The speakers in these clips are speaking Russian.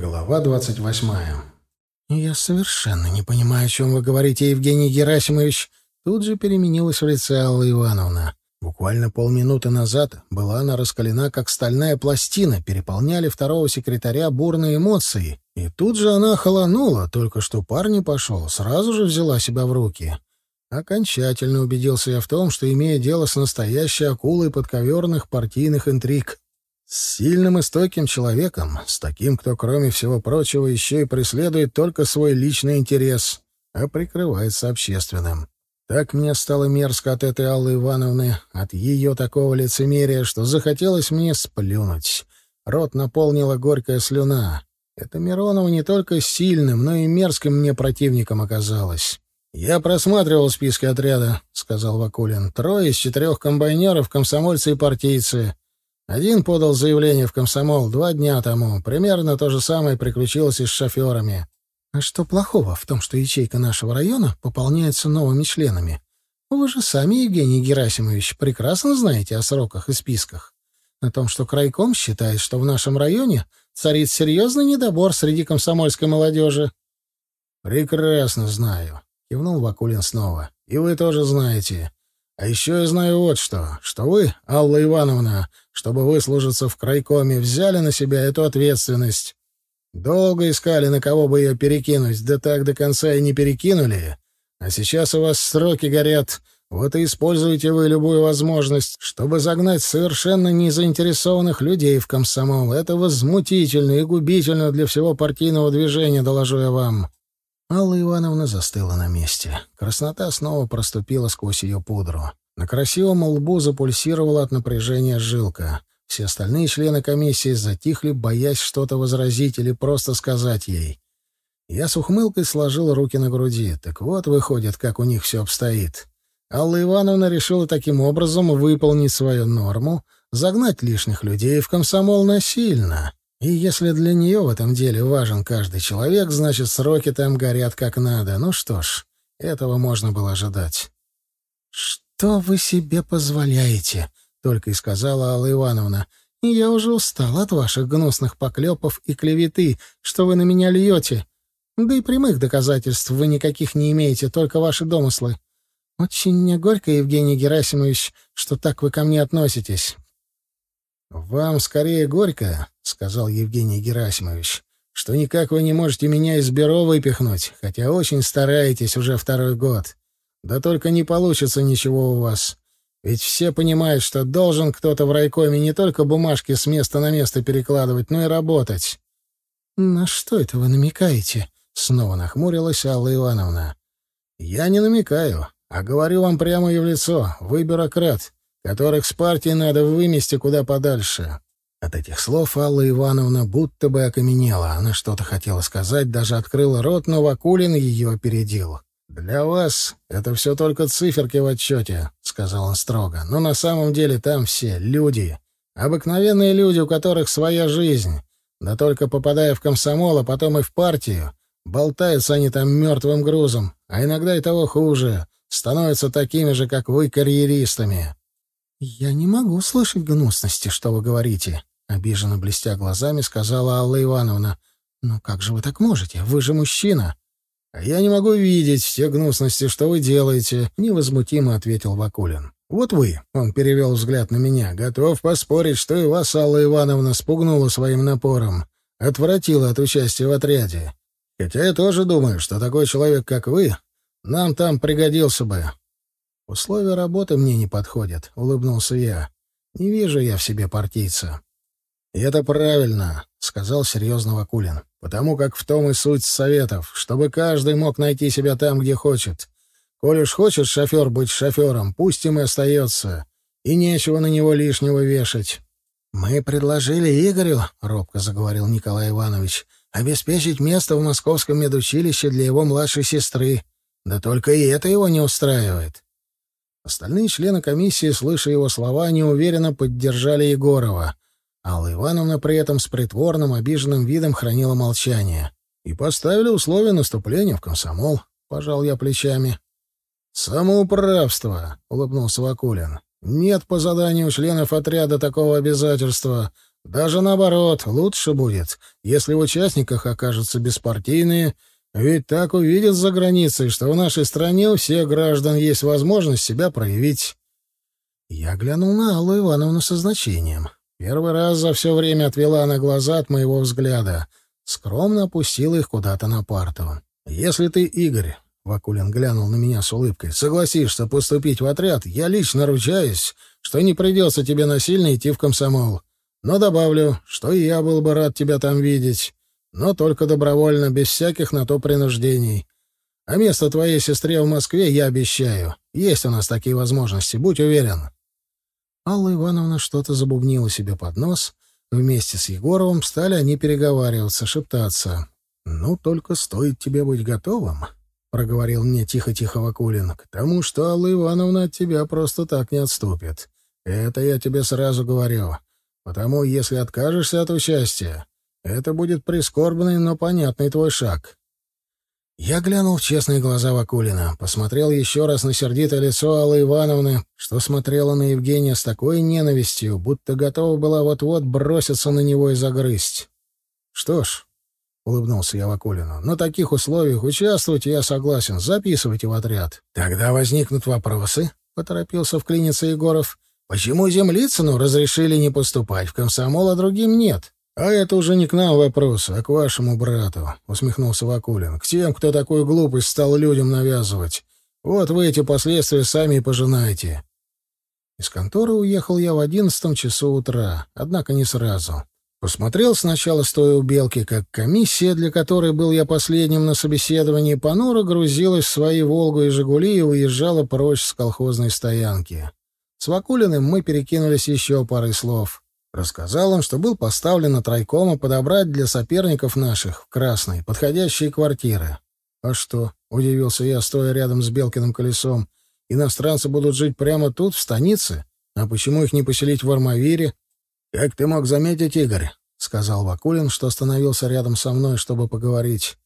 Глава двадцать восьмая. «Я совершенно не понимаю, о чем вы говорите, Евгений Герасимович». Тут же переменилась в лице Алла Ивановна. Буквально полминуты назад была она раскалена, как стальная пластина, переполняли второго секретаря бурные эмоции. И тут же она холонула, только что парень пошел, сразу же взяла себя в руки. Окончательно убедился я в том, что имея дело с настоящей акулой подковерных партийных интриг. С сильным и стойким человеком, с таким, кто, кроме всего прочего, еще и преследует только свой личный интерес, а прикрывается общественным. Так мне стало мерзко от этой Аллы Ивановны, от ее такого лицемерия, что захотелось мне сплюнуть. Рот наполнила горькая слюна. Это Миронова не только сильным, но и мерзким мне противником оказалось. «Я просматривал списки отряда», — сказал Вакулин. «Трое из четырех комбайнеров — комсомольцы и партийцы. Один подал заявление в комсомол два дня тому. Примерно то же самое приключилось и с шоферами. А что плохого в том, что ячейка нашего района пополняется новыми членами? Вы же сами, Евгений Герасимович, прекрасно знаете о сроках и списках. О том, что крайком считает, что в нашем районе царит серьезный недобор среди комсомольской молодежи. «Прекрасно знаю», — кивнул Вакулин снова. «И вы тоже знаете. А еще я знаю вот что, что вы, Алла Ивановна, чтобы выслужиться в крайкоме, взяли на себя эту ответственность. Долго искали, на кого бы ее перекинуть, да так до конца и не перекинули. А сейчас у вас сроки горят, вот и используете вы любую возможность, чтобы загнать совершенно незаинтересованных людей в комсомол. Это возмутительно и губительно для всего партийного движения, доложу я вам. Алла Ивановна застыла на месте. Краснота снова проступила сквозь ее пудру. На красивом лбу запульсировала от напряжения жилка. Все остальные члены комиссии затихли, боясь что-то возразить или просто сказать ей. Я с ухмылкой сложил руки на груди. Так вот, выходит, как у них все обстоит. Алла Ивановна решила таким образом выполнить свою норму, загнать лишних людей в комсомол насильно. И если для нее в этом деле важен каждый человек, значит, сроки там горят как надо. Ну что ж, этого можно было ожидать. «Что вы себе позволяете?» — только и сказала Алла Ивановна. «И я уже устал от ваших гнусных поклепов и клеветы, что вы на меня льете. Да и прямых доказательств вы никаких не имеете, только ваши домыслы. Очень мне горько, Евгений Герасимович, что так вы ко мне относитесь. «Вам скорее горько», — сказал Евгений Герасимович, «что никак вы не можете меня из бюро выпихнуть, хотя очень стараетесь уже второй год. Да только не получится ничего у вас. Ведь все понимают, что должен кто-то в райкоме не только бумажки с места на место перекладывать, но и работать». «На что это вы намекаете?» — снова нахмурилась Алла Ивановна. «Я не намекаю, а говорю вам прямо и в лицо. Вы бюрократ которых с партией надо вымести куда подальше. От этих слов Алла Ивановна будто бы окаменела. Она что-то хотела сказать, даже открыла рот, но Вакулин ее опередил. «Для вас это все только циферки в отчете», — сказал он строго. «Но на самом деле там все люди. Обыкновенные люди, у которых своя жизнь. Да только попадая в комсомол, а потом и в партию, болтаются они там мертвым грузом, а иногда и того хуже. Становятся такими же, как вы, карьеристами. «Я не могу слышать гнусности, что вы говорите», — обиженно блестя глазами сказала Алла Ивановна. «Но как же вы так можете? Вы же мужчина». «А я не могу видеть все гнусности, что вы делаете», — невозмутимо ответил Вакулин. «Вот вы», — он перевел взгляд на меня, — «готов поспорить, что и вас Алла Ивановна спугнула своим напором, отвратила от участия в отряде. Хотя я тоже думаю, что такой человек, как вы, нам там пригодился бы. «Условия работы мне не подходят», — улыбнулся я. «Не вижу я в себе партийца». «И это правильно», — сказал серьезно Вакулин. «Потому как в том и суть советов, чтобы каждый мог найти себя там, где хочет. Коль уж хочет шофер быть шофером, пусть им и остается. И нечего на него лишнего вешать». «Мы предложили Игорю», — робко заговорил Николай Иванович, «обеспечить место в московском медучилище для его младшей сестры. Да только и это его не устраивает. Остальные члены комиссии, слыша его слова, неуверенно поддержали Егорова. Алла Ивановна при этом с притворным, обиженным видом хранила молчание. «И поставили условия наступления в комсомол», — пожал я плечами. «Самоуправство», — улыбнулся Вакулин. «Нет по заданию членов отряда такого обязательства. Даже наоборот, лучше будет, если в участниках окажутся беспартийные, ведь так увидят за границей, что в нашей стране у всех граждан есть возможность себя проявить. Я глянул на Аллу Ивановну со значением. Первый раз за все время отвела она глаза от моего взгляда. Скромно опустила их куда-то на парту. «Если ты, Игорь, Вакулин глянул на меня с улыбкой. «Согласишься поступить в отряд, я лично ручаюсь, что не придется тебе насильно идти в комсомол. Но добавлю, что и я был бы рад тебя там видеть, но только добровольно, без всяких на то принуждений. А место твоей сестре в Москве я обещаю. Есть у нас такие возможности, будь уверен». Алла Ивановна что-то забубнила себе под нос. Вместе с Егоровым стали они переговариваться, шептаться. «Ну, только стоит тебе быть готовым». — проговорил мне тихо-тихо Вакулин, — «к тому, что Алла Ивановна от тебя просто так не отступит. Это я тебе сразу говорю. Потому, если откажешься от участия, это будет прискорбный, но понятный твой шаг». Я глянул в честные глаза Вакулина, посмотрел еще раз на сердитое лицо Аллы Ивановны, что смотрела на Евгения с такой ненавистью, будто готова была вот-вот броситься на него и загрызть. Что ж, улыбнулся я Вакулину. «На таких условиях участвовать я согласен. Записывайте в отряд». «Тогда возникнут вопросы», — поторопился вклиниться Егоров. «Почему Землицыну разрешили не поступать в комсомол, а другим нет?» «А это уже не к нам вопрос, а к вашему брату», — усмехнулся Вакулин. «К тем, кто такую глупость стал людям навязывать. Вот вы эти последствия сами и пожинаете». Из конторы уехал я в одиннадцатом часу утра, однако не сразу. Посмотрел сначала, стоя у Белки, как комиссия, для которой был я последним на собеседовании, понуро грузилась в свои «Волгу» и «Жигули» и уезжала прочь с колхозной стоянки. С Вакулиным мы перекинулись еще парой слов. Рассказал им, что был поставлен на тройкома подобрать для соперников наших в Красной подходящие квартиры. «А что?» — удивился я, стоя рядом с Белкиным колесом. «Иностранцы будут жить прямо тут, в станице? А почему их не поселить в Армавире?» «Как ты мог заметить, Игорь?» — сказал Вакулин, что остановился рядом со мной, чтобы поговорить.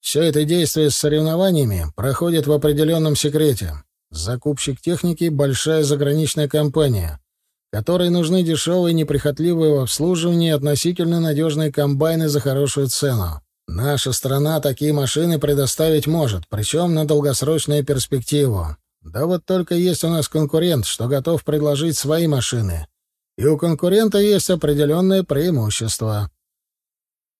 «Все это действие с соревнованиями проходит в определенном секрете. Закупщик техники — большая заграничная компания, которой нужны дешевые, неприхотливые в обслуживании относительно надежные комбайны за хорошую цену. Наша страна такие машины предоставить может, причем на долгосрочную перспективу. Да вот только есть у нас конкурент, что готов предложить свои машины» и у конкурента есть определенное преимущество.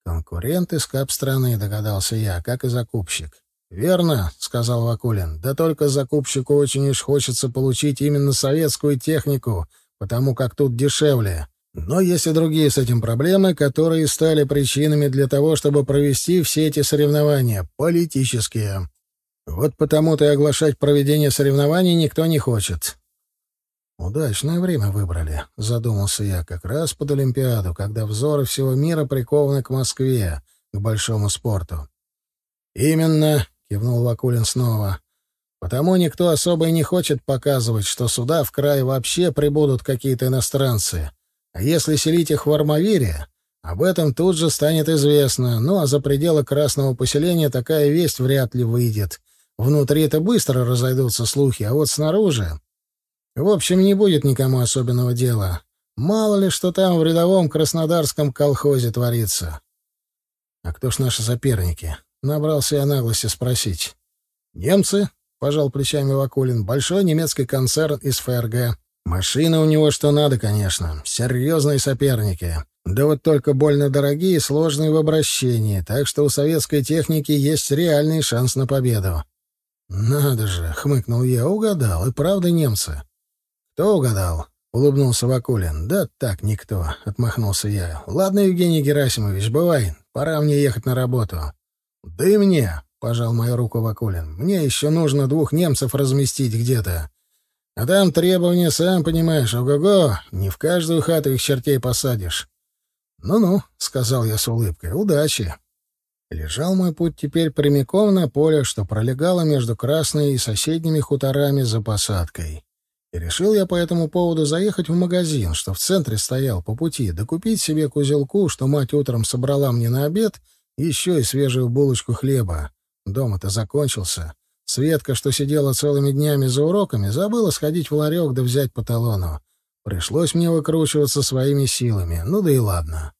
Конкурент из кап-страны, догадался я, как и закупщик. «Верно», — сказал Вакулин, — «да только закупщику очень уж хочется получить именно советскую технику, потому как тут дешевле. Но есть и другие с этим проблемы, которые стали причинами для того, чтобы провести все эти соревнования, политические. Вот потому-то и оглашать проведение соревнований никто не хочет. «Удачное время выбрали», — задумался я, как раз под Олимпиаду, когда взоры всего мира прикованы к Москве, к большому спорту. «Именно», — кивнул Вакулин снова, — «потому никто особо и не хочет показывать, что сюда в край вообще прибудут какие-то иностранцы. А если селить их в Армавире, об этом тут же станет известно, ну а за пределы красного поселения такая весть вряд ли выйдет. Внутри-то быстро разойдутся слухи, а вот снаружи...» В общем, не будет никому особенного дела. Мало ли, что там в рядовом краснодарском колхозе творится. А кто ж наши соперники? Набрался я наглости спросить. Немцы, пожал плечами Вакулин, большой немецкий концерн из ФРГ. Машины у него что надо, конечно. Серьезные соперники. Да вот только больно дорогие и сложные в обращении, так что у советской техники есть реальный шанс на победу. «Надо же!» — хмыкнул я. «Угадал. И правда немцы. «Кто угадал?» — улыбнулся Вакулин. «Да так, никто», — отмахнулся я. «Ладно, Евгений Герасимович, бывай. Пора мне ехать на работу». «Да и мне», — пожал мою руку Вакулин. «Мне еще нужно двух немцев разместить где-то. А там требования, сам понимаешь, ого-го, не в каждую хату их чертей посадишь». «Ну-ну», — сказал я с улыбкой, — «удачи». Лежал мой путь теперь прямиком на поле, что пролегало между Красной и соседними хуторами за посадкой. И решил я по этому поводу заехать в магазин, что в центре стоял по пути, докупить себе кузелку, что мать утром собрала мне на обед, еще и свежую булочку хлеба. Дома-то закончился. Светка, что сидела целыми днями за уроками, забыла сходить в ларек да взять по талону. Пришлось мне выкручиваться своими силами. Ну да и ладно.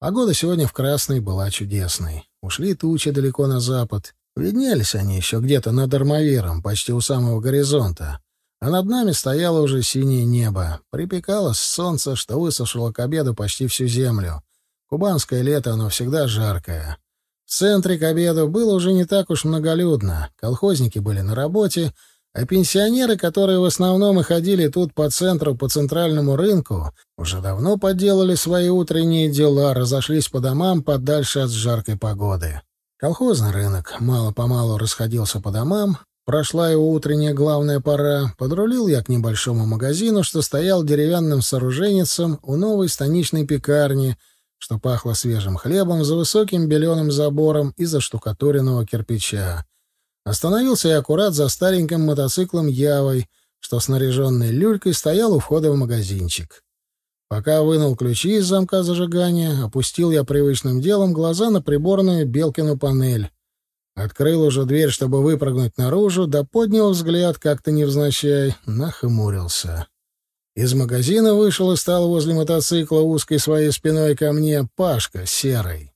Погода сегодня в Красной была чудесной. Ушли тучи далеко на запад. Виднелись они еще где-то над Армавиром, почти у самого горизонта. А над нами стояло уже синее небо. Припекало солнце, что высушило к обеду почти всю землю. Кубанское лето, оно всегда жаркое. В центре к обеду было уже не так уж многолюдно. Колхозники были на работе, а пенсионеры, которые в основном и ходили тут по центру, по центральному рынку, уже давно поделали свои утренние дела, разошлись по домам подальше от жаркой погоды. Колхозный рынок мало-помалу расходился по домам, прошла его утренняя главная пора, подрулил я к небольшому магазину, что стоял деревянным сооруженцем у новой станичной пекарни, что пахло свежим хлебом за высоким беленым забором из заштукатуренного кирпича. Остановился я аккурат за стареньким мотоциклом «Явой», что снаряженный люлькой стоял у входа в магазинчик. Пока вынул ключи из замка зажигания, опустил я привычным делом глаза на приборную Белкину панель. Открыл уже дверь, чтобы выпрыгнуть наружу, да поднял взгляд, как-то невзначай, нахмурился. Из магазина вышел и стал возле мотоцикла узкой своей спиной ко мне Пашка серый.